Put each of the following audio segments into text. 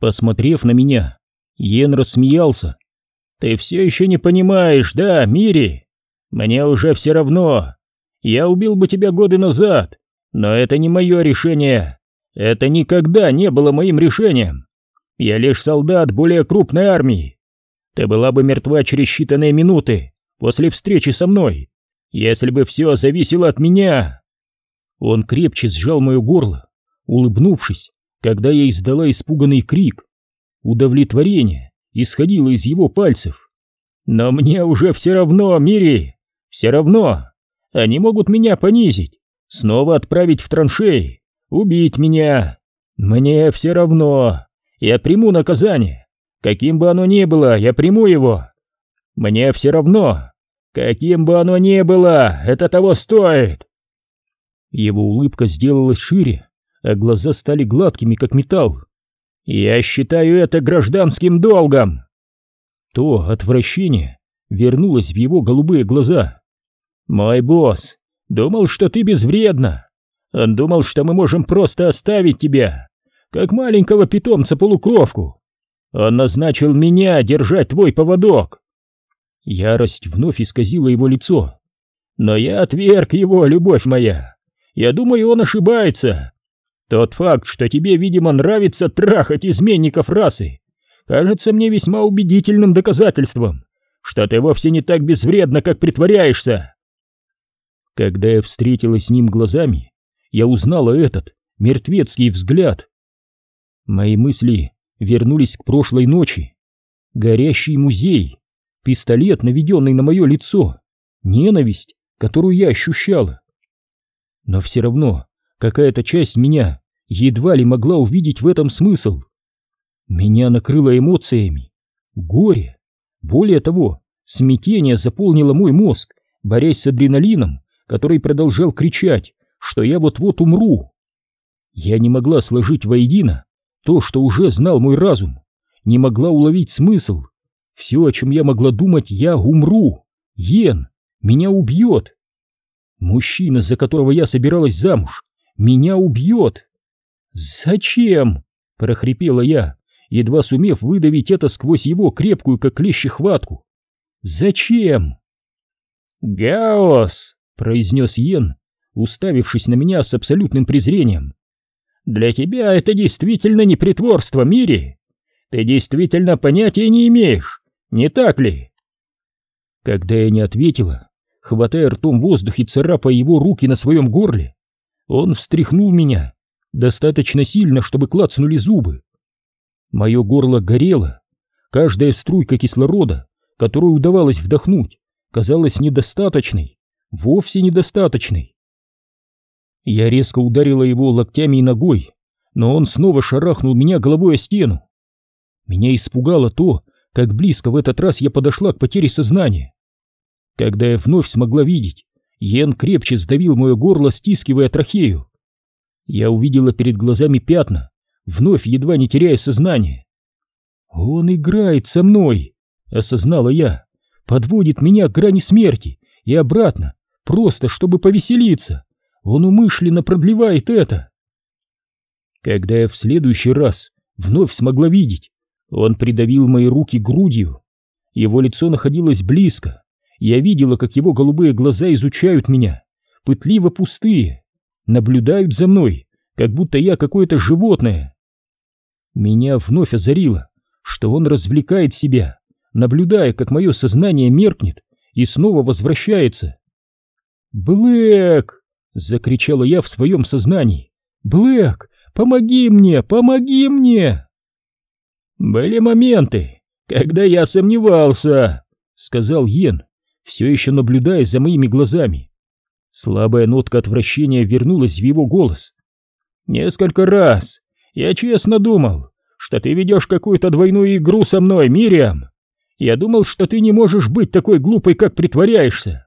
Посмотрев на меня, Йен рассмеялся. «Ты все еще не понимаешь, да, Мири? Мне уже все равно. Я убил бы тебя годы назад, но это не мое решение. Это никогда не было моим решением. Я лишь солдат более крупной армии. Ты была бы мертва через считанные минуты после встречи со мной, если бы все зависело от меня. Он крепче сжал мое горло, улыбнувшись, когда я издала испуганный крик. Удовлетворение исходило из его пальцев. Но мне уже все равно, Мири, все равно. Они могут меня понизить, снова отправить в траншеи, убить меня. Мне все равно. Я приму наказание. Каким бы оно ни было, я приму его. Мне все равно. Каким бы оно ни было, это того стоит. Его улыбка сделалась шире, а глаза стали гладкими, как металл. Я считаю это гражданским долгом. То отвращение вернулось в его голубые глаза. Мой босс думал, что ты безвредна. Он думал, что мы можем просто оставить тебя, как маленького питомца-полукровку. Он назначил меня держать твой поводок. Ярость вновь исказила его лицо. Но я отверг его, любовь моя. Я думаю, он ошибается. Тот факт, что тебе, видимо, нравится трахать изменников расы, кажется мне весьма убедительным доказательством, что ты вовсе не так безвредна, как притворяешься. Когда я встретилась с ним глазами, я узнала этот мертвецкий взгляд. Мои мысли вернулись к прошлой ночи. Горящий музей, пистолет, наведенный на мое лицо, ненависть, которую я ощущала. Но все равно какая-то часть меня едва ли могла увидеть в этом смысл. Меня накрыло эмоциями, горе. Более того, смятение заполнило мой мозг, борясь с адреналином, который продолжал кричать, что я вот-вот умру. Я не могла сложить воедино то, что уже знал мой разум, не могла уловить смысл. Все, о чем я могла думать, я умру. Йен меня убьет. Мужчина, за которого я собиралась замуж, меня убьет. Зачем? прохрипела я, едва сумев выдавить это сквозь его крепкую, как клещи, хватку. Зачем? Гаос, произнес Йен, уставившись на меня с абсолютным презрением. Для тебя это действительно не притворство, Мири. Ты действительно понятия не имеешь, не так ли? Когда я не ответила, хватая ртом воздух и царапая его руки на своем горле, он встряхнул меня достаточно сильно, чтобы клацнули зубы. Мое горло горело, каждая струйка кислорода, которую удавалось вдохнуть, казалась недостаточной, вовсе недостаточной. Я резко ударила его локтями и ногой, но он снова шарахнул меня головой о стену. Меня испугало то, как близко в этот раз я подошла к потере сознания. Когда я вновь смогла видеть, Йен крепче сдавил мое горло, стискивая трахею. Я увидела перед глазами пятна, вновь едва не теряя сознание. «Он играет со мной!» — осознала я. «Подводит меня к грани смерти и обратно, просто чтобы повеселиться. Он умышленно продлевает это!» Когда я в следующий раз вновь смогла видеть, он придавил мои руки грудью. Его лицо находилось близко. Я видела, как его голубые глаза изучают меня, пытливо пустые, наблюдают за мной, как будто я какое-то животное. Меня вновь озарило, что он развлекает себя, наблюдая, как мое сознание меркнет и снова возвращается. «Блэк!» — закричала я в своем сознании. «Блэк, помоги мне, помоги мне!» «Были моменты, когда я сомневался», — сказал Йен, все еще наблюдая за моими глазами. Слабая нотка отвращения вернулась в его голос. «Несколько раз я честно думал, что ты ведешь какую-то двойную игру со мной, Мириам. Я думал, что ты не можешь быть такой глупой, как притворяешься,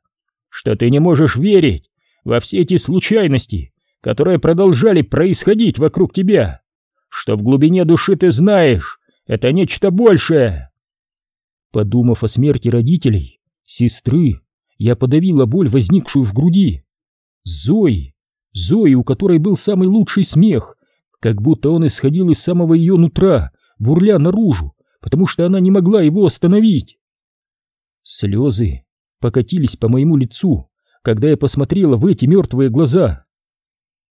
что ты не можешь верить во все эти случайности, которые продолжали происходить вокруг тебя, что в глубине души ты знаешь, это нечто большее. Подумав о смерти родителей, сестры, я подавила боль, возникшую в груди. Зои, Зои, у которой был самый лучший смех, как будто он исходил из самого ее нутра, бурля наружу, потому что она не могла его остановить. Слезы покатились по моему лицу, когда я посмотрела в эти мертвые глаза.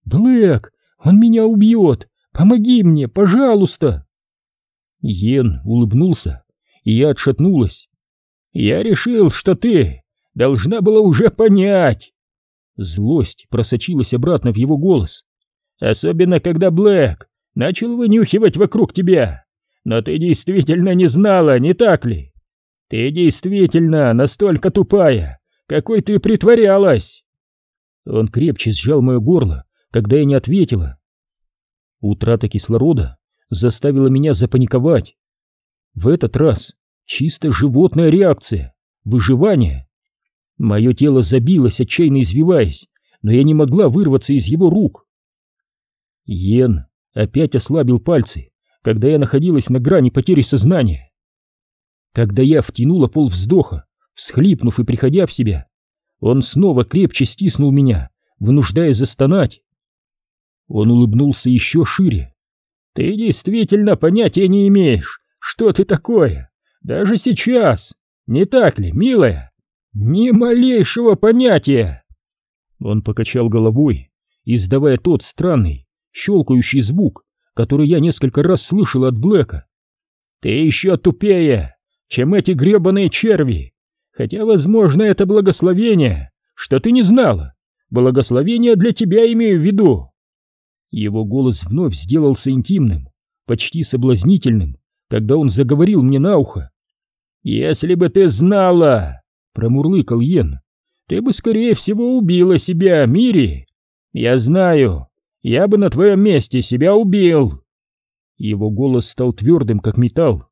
«Блэк, он меня убьет! Помоги мне, пожалуйста!» Йен улыбнулся, и я отшатнулась. «Я решил, что ты должна была уже понять!» Злость просочилась обратно в его голос. «Особенно, когда Блэк начал вынюхивать вокруг тебя. Но ты действительно не знала, не так ли? Ты действительно настолько тупая, какой ты притворялась!» Он крепче сжал мое горло, когда я не ответила. Утрата кислорода заставила меня запаниковать. В этот раз чисто животная реакция, выживание. Мое тело забилось, отчаянно извиваясь, но я не могла вырваться из его рук. Йен опять ослабил пальцы, когда я находилась на грани потери сознания. Когда я втянула пол вздоха, всхлипнув и приходя в себя, он снова крепче стиснул меня, вынуждая застонать. Он улыбнулся еще шире. «Ты действительно понятия не имеешь, что ты такое, даже сейчас, не так ли, милая? Ни малейшего понятия!» Он покачал головой, издавая тот странный, щелкающий звук, который я несколько раз слышал от Блэка. «Ты еще тупее, чем эти гребаные черви, хотя, возможно, это благословение, что ты не знала. Благословение для тебя имею в виду. Его голос вновь сделался интимным, почти соблазнительным, когда он заговорил мне на ухо. «Если бы ты знала!» — промурлыкал Йен. «Ты бы, скорее всего, убила себя, Мири! Я знаю, я бы на твоем месте себя убил!» Его голос стал твердым, как металл.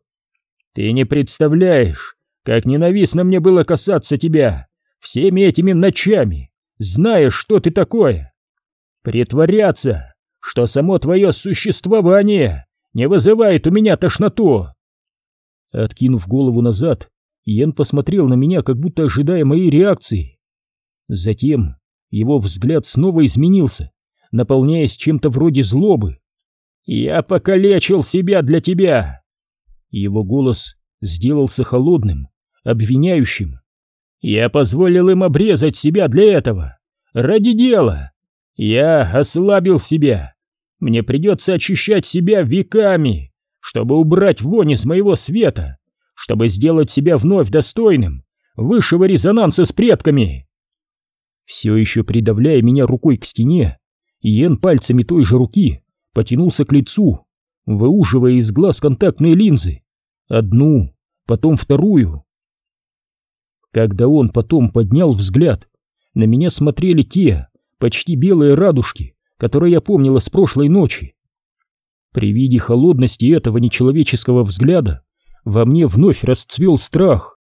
«Ты не представляешь, как ненавистно мне было касаться тебя всеми этими ночами, зная, что ты такое! Притворяться, что само твое существование не вызывает у меня тошноту. Откинув голову назад, Йен посмотрел на меня, как будто ожидая моей реакции. Затем его взгляд снова изменился, наполняясь чем-то вроде злобы. «Я покалечил себя для тебя!» Его голос сделался холодным, обвиняющим. «Я позволил им обрезать себя для этого, ради дела, я ослабил себя. Мне придется очищать себя веками, чтобы убрать вонь из моего света, чтобы сделать себя вновь достойным высшего резонанса с предками. Все еще придавляя меня рукой к стене, Иен пальцами той же руки потянулся к лицу, выуживая из глаз контактные линзы. Одну, потом вторую. Когда он потом поднял взгляд, на меня смотрели те, почти белые радужки, которые я помнила с прошлой ночи. При виде холодности этого нечеловеческого взгляда во мне вновь расцвел страх.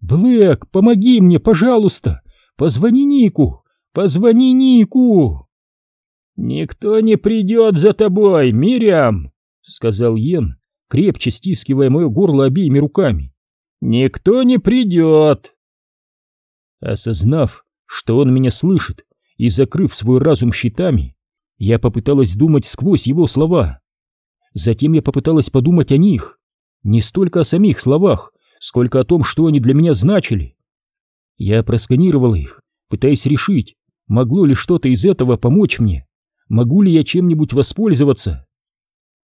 «Блэк, помоги мне, пожалуйста! Позвони Нику! Позвони Нику!» «Никто не придет за тобой, Мириам!» — сказал Йен, крепче стискивая мое горло обеими руками. «Никто не придет!» Осознав, что он меня слышит, и, закрыв свой разум щитами, я попыталась думать сквозь его слова. Затем я попыталась подумать о них, не столько о самих словах, сколько о том, что они для меня значили. Я просканировала их, пытаясь решить, могло ли что-то из этого помочь мне, могу ли я чем-нибудь воспользоваться.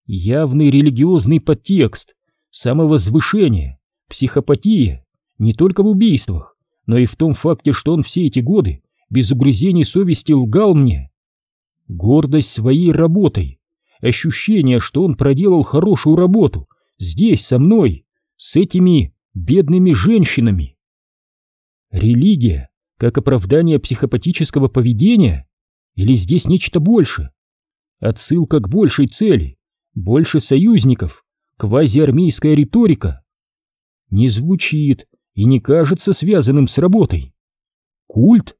Явный религиозный подтекст, самовозвышение, психопатия, не только в убийствах, но и в том факте, что он все эти годы без угрызений совести лгал мне. Гордость своей работой, ощущение, что он проделал хорошую работу здесь, со мной, с этими бедными женщинами. Религия как оправдание психопатического поведения? Или здесь нечто больше? Отсылка к большей цели, больше союзников, квазиармейская риторика. Не звучит и не кажется связанным с работой. Культ?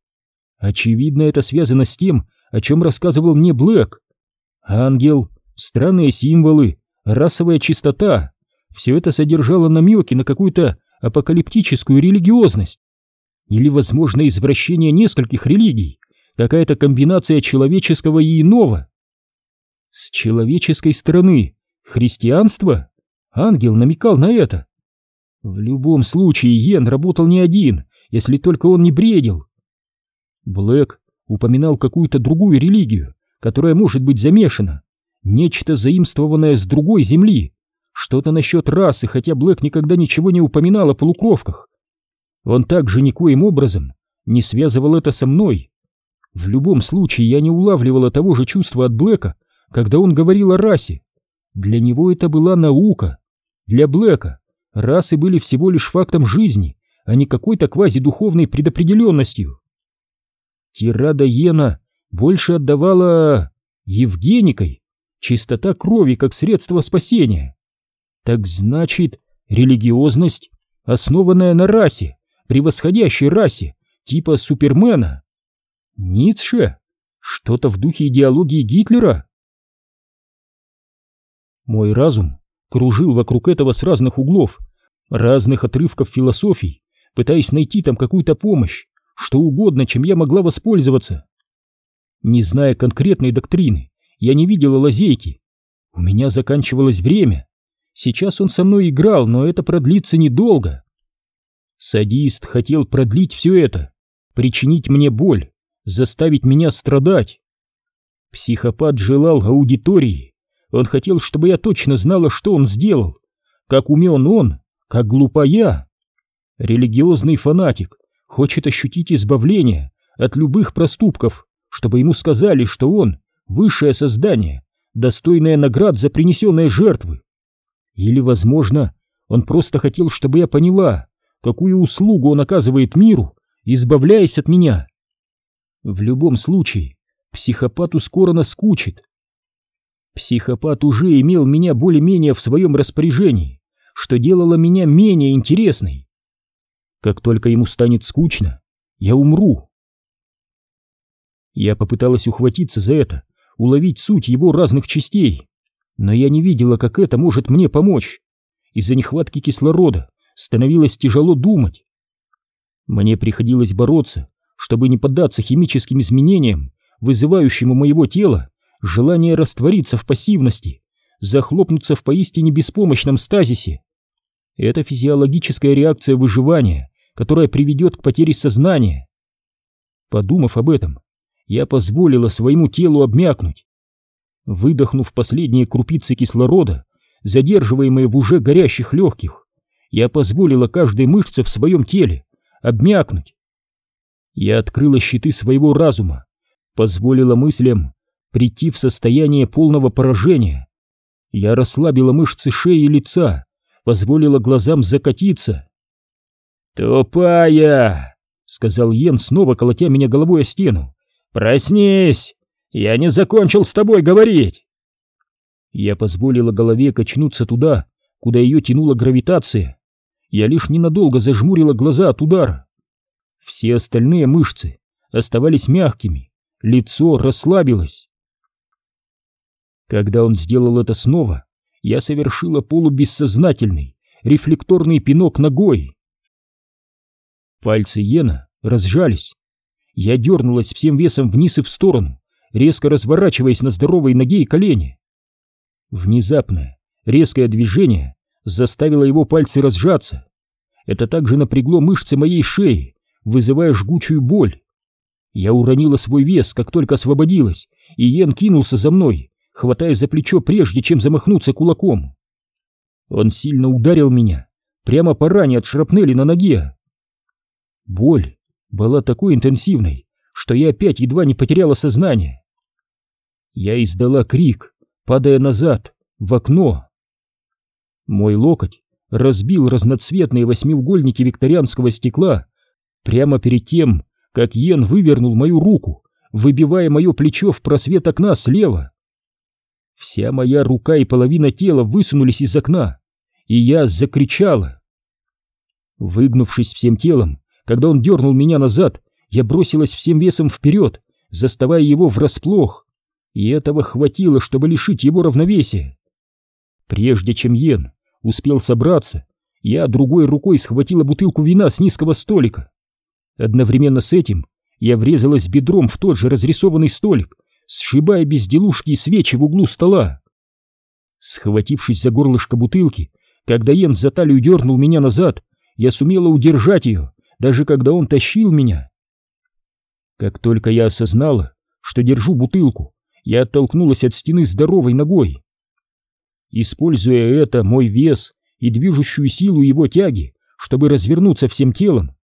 Очевидно, это связано с тем, о чем рассказывал мне Блэк. Ангел, странные символы, расовая чистота — все это содержало намеки на какую-то апокалиптическую религиозность. Или, возможно, извращение нескольких религий, какая-то комбинация человеческого и иного. С человеческой стороны христианство, Ангел намекал на это. В любом случае, Йен работал не один, если только он не бредил. Блэк упоминал какую-то другую религию, которая может быть замешана, нечто заимствованное с другой земли, что-то насчет расы, хотя Блэк никогда ничего не упоминал о полукровках. Он также никоим образом не связывал это со мной. В любом случае я не улавливала того же чувства от Блэка, когда он говорил о расе. Для него это была наука. Для Блэка расы были всего лишь фактом жизни, а не какой-то квазидуховной предопределенностью. Тирада Йена больше отдавала Евгеникой, чистота крови как средство спасения. Так значит, религиозность, основанная на расе, превосходящей расе, типа Супермена. Ницше? Что-то в духе идеологии Гитлера? Мой разум кружил вокруг этого с разных углов, разных отрывков философий, пытаясь найти там какую-то помощь, что угодно, чем я могла воспользоваться. Не зная конкретной доктрины, я не видела лазейки. У меня заканчивалось время. Сейчас он со мной играл, но это продлится недолго. Садист хотел продлить все это, причинить мне боль, заставить меня страдать. Психопат желал аудитории. Он хотел, чтобы я точно знала, что он сделал, как умен он, как глупа я. Религиозный фанатик хочет ощутить избавление от любых проступков, чтобы ему сказали, что он высшее создание, достойное наград за принесенные жертвы. Или, возможно, он просто хотел, чтобы я поняла, какую услугу он оказывает миру, избавляясь от меня. В любом случае, психопату скоро наскучит. Психопат уже имел меня более-менее в своем распоряжении, что делало меня менее интересной. Как только ему станет скучно, я умру. Я попыталась ухватиться за это, уловить суть его разных частей, но я не видела, как это может мне помочь. Из-за нехватки кислорода становилось тяжело думать. Мне приходилось бороться, чтобы не поддаться химическим изменениям, вызывающим у моего тела желание раствориться в пассивности, захлопнуться в поистине беспомощном стазисе. Это физиологическая реакция выживания, которая приведет к потере сознания. Подумав об этом, я позволила своему телу обмякнуть. Выдохнув последние крупицы кислорода, задерживаемые в уже горящих легких, я позволила каждой мышце в своем теле обмякнуть. Я открыла щиты своего разума, позволила мыслям прийти в состояние полного поражения. Я расслабила мышцы шеи и лица, позволила глазам закатиться. «Тупая!» — сказал Йен, снова колотя меня головой о стену. «Проснись! Я не закончил с тобой говорить!» Я позволила голове качнуться туда, куда ее тянула гравитация. Я лишь ненадолго зажмурила глаза от удара. Все остальные мышцы оставались мягкими, лицо расслабилось. Когда он сделал это снова, я совершила полубессознательный, рефлекторный пинок ногой. Пальцы Йена разжались. Я дернулась всем весом вниз и в сторону, резко разворачиваясь на здоровой ноге и колени. Внезапное, резкое движение заставило его пальцы разжаться. Это также напрягло мышцы моей шеи, вызывая жгучую боль. Я уронила свой вес, как только освободилась, и Йен кинулся за мной, хватая за плечо, прежде чем замахнуться кулаком. Он сильно ударил меня, прямо по ране от шрапнели на ноге. Боль была такой интенсивной, что я опять едва не потеряла сознание. Я издала крик, падая назад, в окно. Мой локоть разбил разноцветные восьмиугольники викторианского стекла прямо перед тем, как Йен вывернул мою руку, выбивая мое плечо в просвет окна слева. Вся моя рука и половина тела высунулись из окна, и я закричала. Выгнувшись всем телом, когда он дернул меня назад, я бросилась всем весом вперед, заставая его врасплох, и этого хватило, чтобы лишить его равновесия. Прежде чем Йен успел собраться, я другой рукой схватила бутылку вина с низкого столика. Одновременно с этим я врезалась бедром в тот же разрисованный столик, сшибая безделушки и свечи в углу стола. Схватившись за горлышко бутылки, Когда Йен за талию дернул меня назад, я сумела удержать ее, даже когда он тащил меня. Как только я осознала, что держу бутылку, я оттолкнулась от стены здоровой ногой. Используя это, мой вес и движущую силу его тяги, чтобы развернуться всем телом,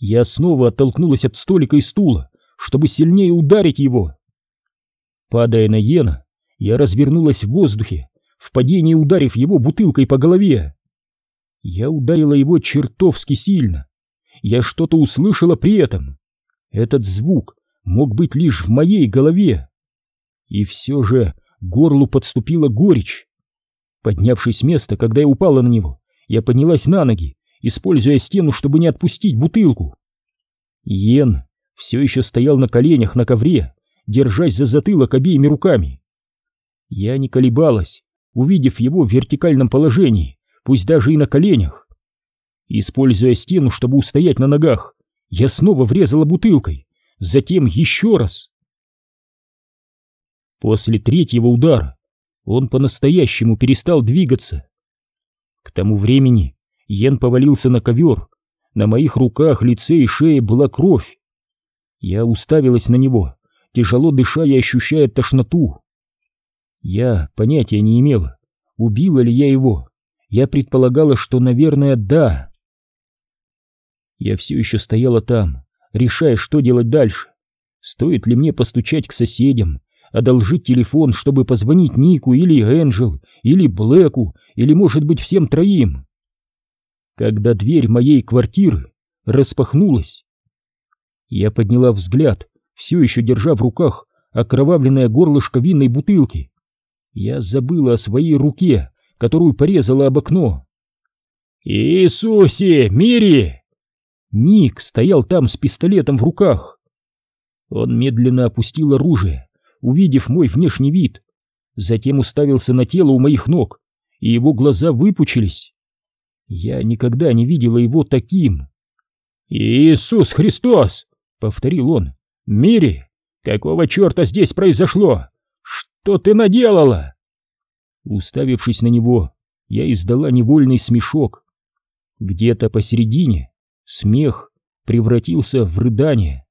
я снова оттолкнулась от столика и стула, чтобы сильнее ударить его. Падая на Йена, я развернулась в воздухе, в падении ударив его бутылкой по голове. Я ударила его чертовски сильно. Я что-то услышала при этом. Этот звук мог быть лишь в моей голове. И все же горлу подступила горечь. Поднявшись с места, когда я упала на него, я поднялась на ноги, используя стену, чтобы не отпустить бутылку. Йен все еще стоял на коленях на ковре, держась за затылок обеими руками. Я не колебалась, увидев его в вертикальном положении, пусть даже и на коленях. Используя стену, чтобы устоять на ногах, я снова врезала бутылкой, затем еще раз. После третьего удара он по-настоящему перестал двигаться. К тому времени Йен повалился на ковер, на моих руках, лице и шее была кровь. Я уставилась на него, тяжело дыша и ощущая тошноту. Я понятия не имела, убила ли я его. Я предполагала, что, наверное, да. Я все еще стояла там, решая, что делать дальше. Стоит ли мне постучать к соседям, одолжить телефон, чтобы позвонить Нику или Энджел, или Блэку, или, может быть, всем троим? Когда дверь моей квартиры распахнулась, я подняла взгляд, все еще держа в руках окровавленное горлышко винной бутылки. Я забыла о своей руке, которую порезала об окно. «Иисусе, Мири!» Ник стоял там с пистолетом в руках. Он медленно опустил оружие, увидев мой внешний вид, затем уставился на тело у моих ног, и его глаза выпучились. Я никогда не видела его таким. «Иисус Христос!» — повторил он. «Мири, какого черта здесь произошло? Что ты наделала?» Уставившись на него, я издала невольный смешок. Где-то посередине смех превратился в рыдание.